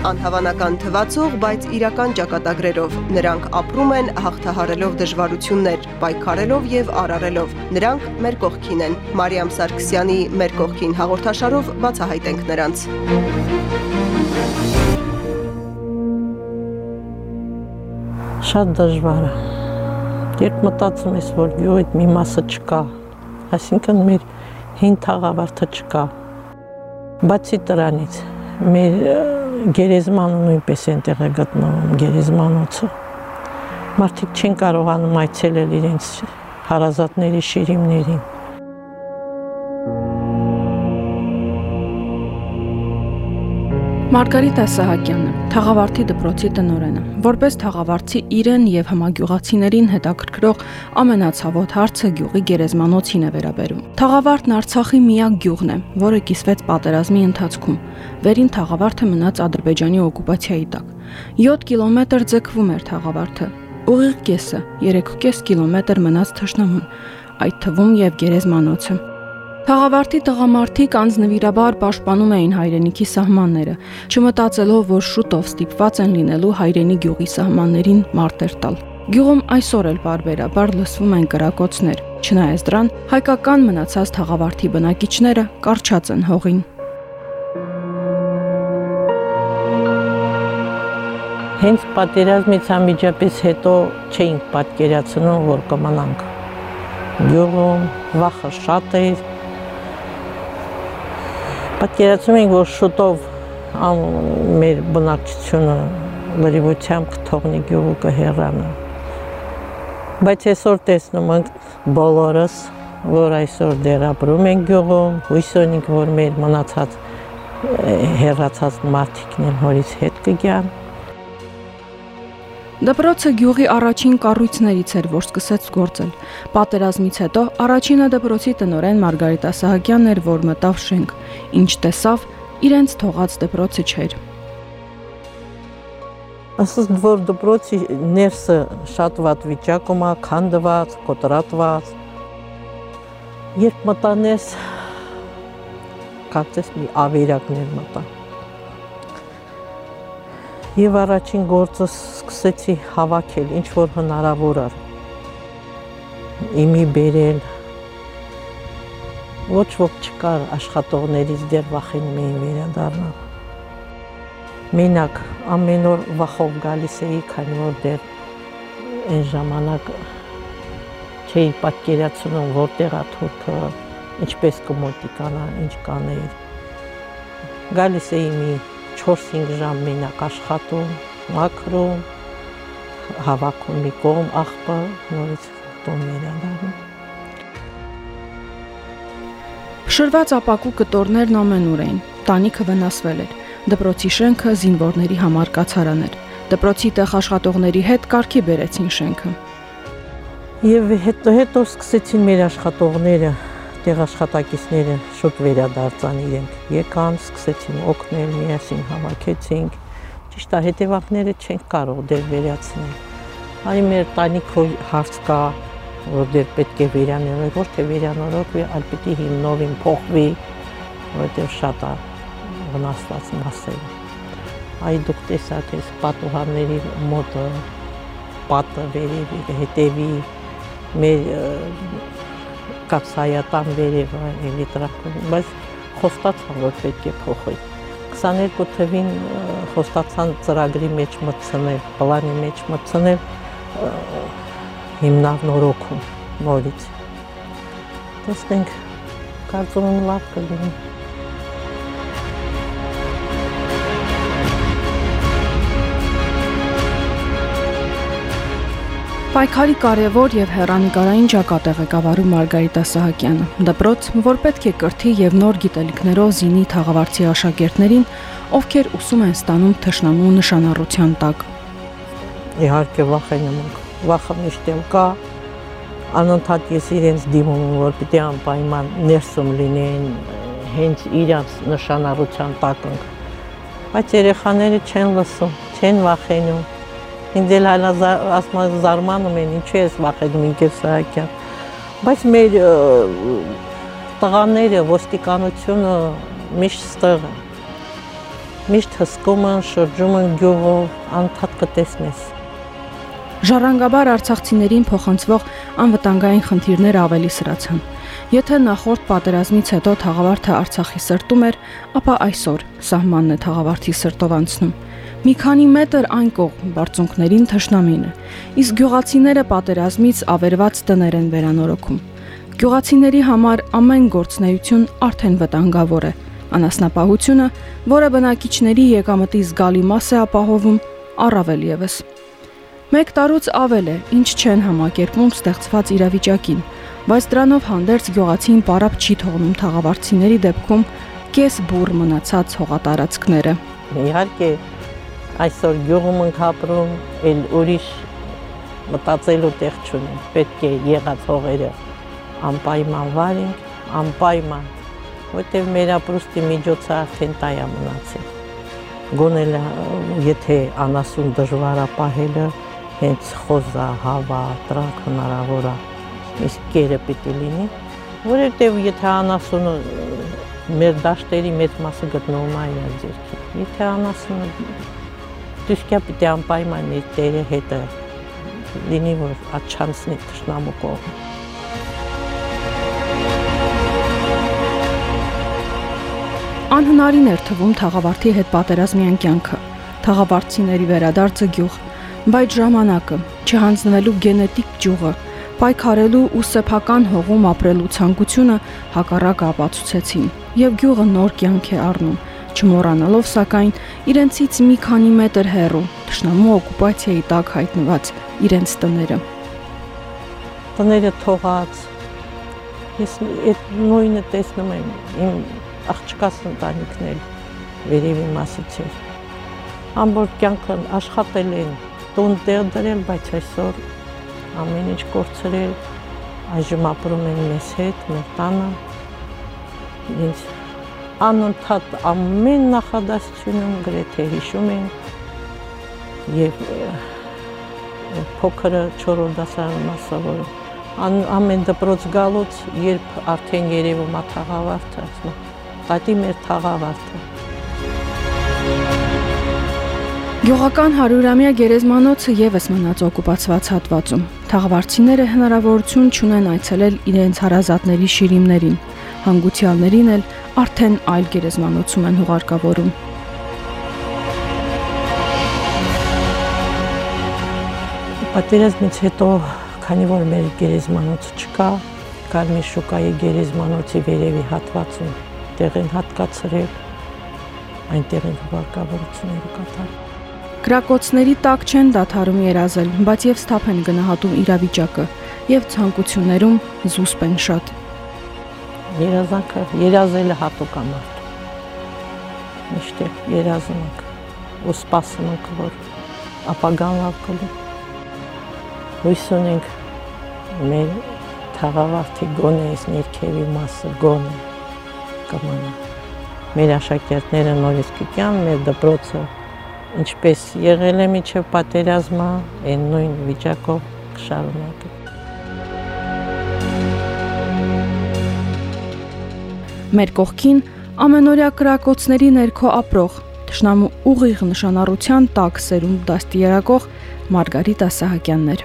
Անհավանական թվացող, բայց իրական ճակատագրերով նրանք ապրում են հաղթահարելով դժվարություններ, պայքարելով եւ արարելով։ Նրանք մեր կողքին են։ Մարիամ Սարգսյանի «Մեր կողքին» հաղորդաշարով բացահայտենք նրանց։ Շատ դժվար է։ Երբ մտածում ես, որ գյուղիդ մի մասը չկա, այսինքն մեր հին թաղավարտը չկա։ Բացի դրանից, մեր գերեզմանը նույնպես այնտեղ է գտնվում, գերեզմանոցը։ Մարդիկ չեն կարողանում այցելել իրենց հարազատների շիրիմներին։ Մարգարիտա Սահակյանը, Թաղավարտի դպրոցի տնօրենը, որպես թաղավարտի իրեն եւ համագյուղացիներին հետաքրքրող ամենացավոտ հարցը գյուղի գերեզմանոցին է վերաբերում։ Թաղավարտն Արցախի միակ գյուղն է, որը կիսվեց պատերազմի ընթացքում։ Վերին Թաղավարտը մնաց Ադրբեջանի օկուպացիայի տակ։ 7 կիլոմետր ձգվում էր Թաղավարտը։ Ուղիղ կեսը 3.5 կիլոմետր մնաց Թշնամուն, այդ թվում եւ գերեզմանոցը։ Թաղավարտի տղամարդիկ անձնվիրաբար պաշտպանում էին հայրենիքի սահմանները, չմտածելով, որ շուտով ստիպված են լինելու հայրենի գյուղի սահմաններին մարտեր տալ։ Գյուղում այսօր էլ բարբերաբար լսվում են կրակոցներ։ Չնայած դրան, հայկական մնացած թաղավարտի բնակիչները կարճած են հողին։ Հենց պատերազմից անմիջապես հետո չէինք պատկերացնում, որ կմնանք։ Գյուղում վախը շատ էր, Պատկերացնում ենք, որ շուտով մեր բնակչությունը լրիվությամբ կթողնի գյուղը կհեռանա։ Բայց այսօր տեսնում ենք բոլորս, որ այսօր դեռ ապրում են գյուղում, հույս ունենք, որ մեր մնացած հեռացած մարդիկն էլ հորից հետ կգան Դպրոցը գյուղի առաջին կառույցներից էր, որ սկսեց գործել։ Պատերազմից հետո առաջինը դպրոցի տնօրեն Մարգարիտա Սահակյանն էր, որ մտավ շենք, ինչ տեսավ, իրենց թողած դպրոցը չէր։ Ասես որ դպրոցի ներսը շատ վատ վիճակում է, քանդված, կոտրատված։ Երբ մտանես, կարծես մի ավերակներ մտա եւ առաջին գործը սկսեցի հավաքել ինչ որ հնարավոր էր. իմի բերել ոչ ոք չկար աշխատողներից դեռ վախենում էին վերադառնալ մենակ ամեն օր վախով գալիս էի քանի որ դեռ այն ժամանակ չէի պատկերացնում որտեղ է թուրքը ինչպես կմոտիկանա ինչ կանեի գալիս էի մի 4-5 ժամ մենակ աշխատում, մաքրում, հավաքում մի կողմ աղբը, նորից տուն վերադառնում։ Շրված ապակու կտորներն ամենուր էին։ Տանիքը վնասվել էր։ Դպրոցի շենքը զինվորների համար կացարան էր։ Դպրոցի տեղ աշխատողների հետ կարգի բերեցին շենքը։ Եվ հետո հետո սկսեցին մեր աշխատողները տեղ աշխատակիցները շուտ վերադարձան իրենք. Եկան, սկսեցին օգնել, միասին հավաքեցինք։ Ճիշտ է, հետևակները չենք կարող դեր վերացնել։ Այ մեր տանիքը հարց կա, որ դեր պետք է վերանորոգ, ոչ թե վերանորոգվի, այլ պիտի հիմնովին փոխվի, որովհետև շատ է վնասված մասերը։ Այ դուք տեսաք այս պատուհանների մոտը պատը վերևի, հետևի մեր կապսայատան վերևը էլի տրակում, բայց խոստացան, որ պետք է փոխել։ 22 թվին խոստացան ծրագրի մեջ մտցնել, պլանի մեջ մտցնել հիմնանորոգում նորից։ Տեսնենք, կարծում եմ լավ կլինի։ Պայքարի կարևոր եւ հերանեկարային ճակատեղ է գավառում Մարգարիտա Սահակյանը։ Դպրոց, որ պետք է կրթի եւ նոր գիտելիքներով զինի թաղավարցի աշակերտներին, ովքեր ուսում են ստանում թշնամու նշանառության տակ։ Իհարկե վախենում ենք։ Վախը միշտ կա։ Անընդհատ ես իրենց դիմում եմ, որ պիտի անպայման ներսում լինեն, հենց իրաց նշանառության տակ Բայց երեխաները չեն լսում, չեն վախենում Ինձ էլ հալա ասում զարմանում են, ինչու ես վախենում ինքս Սահակյան։ Բայց մեր տղաները ոստիկանությունը միշտ ստեղ Միշտ հսկում են, շրջում են գյուղով, անդադ կտեսնես։ Ժառանգաբար արցախցիներին փոխանցվող անվտանգային խնդիրները ավելի սրացան։ Եթե նախորդ պատերազմից հետո թաղավարթը Արցախի սրտում էր, ապա այսօր սահմանն է թաղավարթի սրտով անցնում։ Մի քանի մետր այն կողմ բարձունքներին թշնամին է, իսկ գյուղացիները պատերազմից ավերված տներ են վերանորոգում։ Գյուղացիների համար ամեն գործնեություն արդեն վտանգավոր է։ Անասնապահությունը, որը բնակիչների եկամտի զգալի մաս է ապահովում, առավել եւս։ Մեկ տարուց ավել է, ինչ չեն համակերպում ստեղծված իրավիճակին, բայց դրանով հանդերձ գյուղացին պարապ չի թողնում թաղավարցիների դեպքում կես բուր մնացած հողատարածքները։ Իհարկե այսօր գյուղում ենք ապրում, ել ուրիշ մտածելու տեղ չունենք։ Պետք է եղած հողերը անպայման վարենք, անպայման, որտեղ մեր ապրուստի միջոցը արդեն տայա մնացել։ Գոնել եթե անասուն դժվար է պահելը, հենց խոզա, հավա, տրանք հնարավոր է իսկ կերը պիտի լինի, որովհետև եթե անասունը մեր դաշտերի մեծ մասը գտնվում է իր ձեռքի։ Եթե անասունը դուսկա պիտի անպայման իր տերը հետը լինի, որ աչանցնի թշնամու կողմ։ Անհնարին էր թվում թաղավարտի հետ պատերազմյան կյանքը, թաղավարտցիների վերադարձը գյուղ, բայց ժամանակը, չհանձնվելու գենետիկ ճյուղը, պայքարելու ու սեփական հողում ապրելու ցանկությունը հակառակը ապացուցեցին եւ գյուղը նոր կյանք է առնում չմոռանալով սակայն իրենցից մի քանի մետր հեռու ճշնամու օկուպացիայի տակ հայտնված իրենց տները տները թողած ես այդ նույնը տեսնում եմ իմ աղջկաս ընտանիքներ վերևի մասից էր ամբողջ կյանքը աշխատել են տուն տեղ դրել բայց այսօր ամեն ինչ կորցրել, այժմ ապրում են մեզ հետ, մեր տանը։ Ինձ անընդհատ ամեն նախադասությունում գրեթե հիշում են եւ փոքրը 4-րդ դասարանում մասավորում ամեն դպրոց գալուց երբ արդեն երևում է թաղավարտը ասում տատի մեր թաղավարտը Գյուղական 100-ամյա գերեզմանոցը եւս մնաց օկուպացված հատվածում։ Թաղավարցիները հնարավորություն չունեն այցելել իրենց հարազատների շիրիմներին։ Հանգուցյալներին էլ արդեն այլ գերեզմանոցում են հուղարկավորում։ Պատերազմից հետո, քանի որ մեր գերեզմանոցը չկա, Կարմիր շուկայի գերեզմանոցի վերևի հատվածում տեղ են հատկացրել, այնտեղ են հուղարկավորությունները կատարում։ Գրակոցների տակ չեն դադարում երազել, բայց եւ ստապ են գնահատում իրավիճակը եւ ցանկություններում զուսպ են շատ։ Երազանքը երազելը հատուկ է մարդ։ Միշտ երազում ենք ու սպասում ենք, որ ապագան լավ կլինի։ Հույս ունենք մեր թաղավարտի գոնե այս ներքևի մասը գոնե կմնա։ Մեր աշակերտները նորից կգան, մեր դպրոցը ինչպես եղել է միջև պատերազմը, այն նույն վիճակով կշարունակի։ Մեր կողքին ամենօրյա կրակոցների ներքո ապրող Տշնամու ուղիղ նշանառության տակ սերունդ դաստիարակող Մարգարիտ Ասահակյաններ